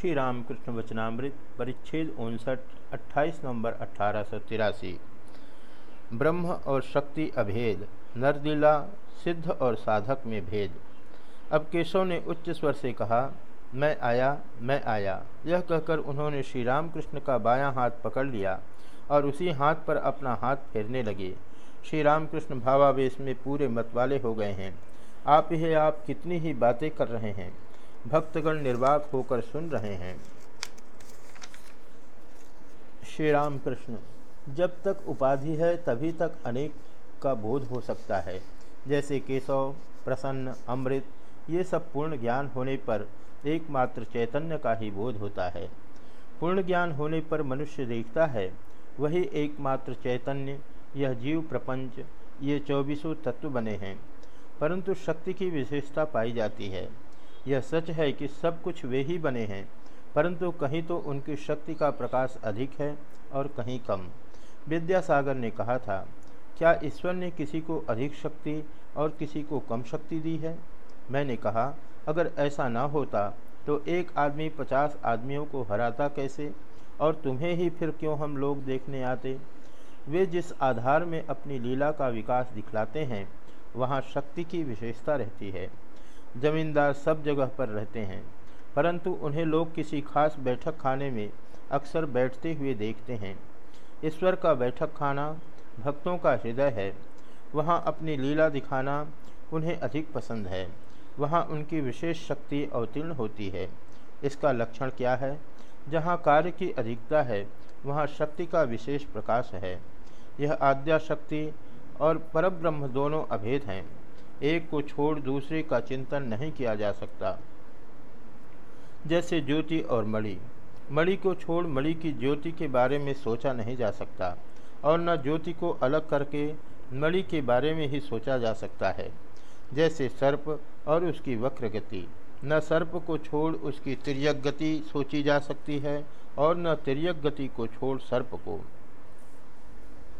श्री रामकृष्ण वचनामृत, परिच्छेद उनसठ 28 नवंबर अठारह ब्रह्म और शक्ति अभेद नरदिला सिद्ध और साधक में भेद। अब केशव ने उच्च स्वर से कहा, मैं आया मैं आया। यह कहकर उन्होंने श्री रामकृष्ण का बायां हाथ पकड़ लिया और उसी हाथ पर अपना हाथ फेरने लगे। श्री रामकृष्ण भावावेश में पूरे मतवाले हो गए हैं। आप ही आप कितनी ही बातें कर रहे हैं। भक्तगण निर्वाक होकर सुन रहे हैं। श्री राम कृष्ण जब तक उपाधि है, तभी तक अनेक का बोध हो सकता है। जैसे केशव, प्रसन्न, अमृत, ये सब पूर्ण ज्ञान होने पर एकमात्र चैतन्य का ही बोध होता है। पूर्ण ज्ञान होने पर मनुष्य देखता है, वही एकमात्र चैतन्य, यह जीव प्रपंच, ये चौबीसों तत्व बने हैं, परंतु शक्ति की विशेषता पाई जाती है। यह सच है कि सब कुछ वे ही बने हैं, परंतु कहीं तो उनकी शक्ति का प्रकाश अधिक है और कहीं कम। विद्यासागर ने कहा था, क्या ईश्वर ने किसी को अधिक शक्ति और किसी को कम शक्ति दी है? मैंने कहा, अगर ऐसा ना होता तो एक आदमी पचास आदमियों को हराता कैसे? और तुम्हें ही फिर क्यों हम लोग देखने आते? वे जिस आधार में अपनी लीला का विकास दिखलाते हैं, वहाँ शक्ति की विशेषता रहती है। जमींदार सब जगह पर रहते हैं, परंतु उन्हें लोग किसी खास बैठक खाने में अक्सर बैठते हुए देखते हैं। ईश्वर का बैठक खाना भक्तों का हृदय है। वहाँ अपनी लीला दिखाना उन्हें अधिक पसंद है। वहाँ उनकी विशेष शक्ति अवतीर्ण होती है। इसका लक्षण क्या है? जहाँ कार्य की अधिकता है, वहाँ शक्ति का विशेष प्रकाश है। यह आद्या शक्ति और परब्रह्म दोनों अभेद हैं। एक को छोड़ दूसरे का चिंतन नहीं किया जा सकता। जैसे ज्योति और मणि। मणि को छोड़ मणि की ज्योति के बारे में सोचा नहीं जा सकता और न ज्योति को अलग करके मणि के बारे में ही सोचा जा सकता है। जैसे सर्प और उसकी वक्र गति न सर्प को छोड़ उसकी तिरक गति सोची जा सकती है और न तिरक गति को छोड़ सर्प को।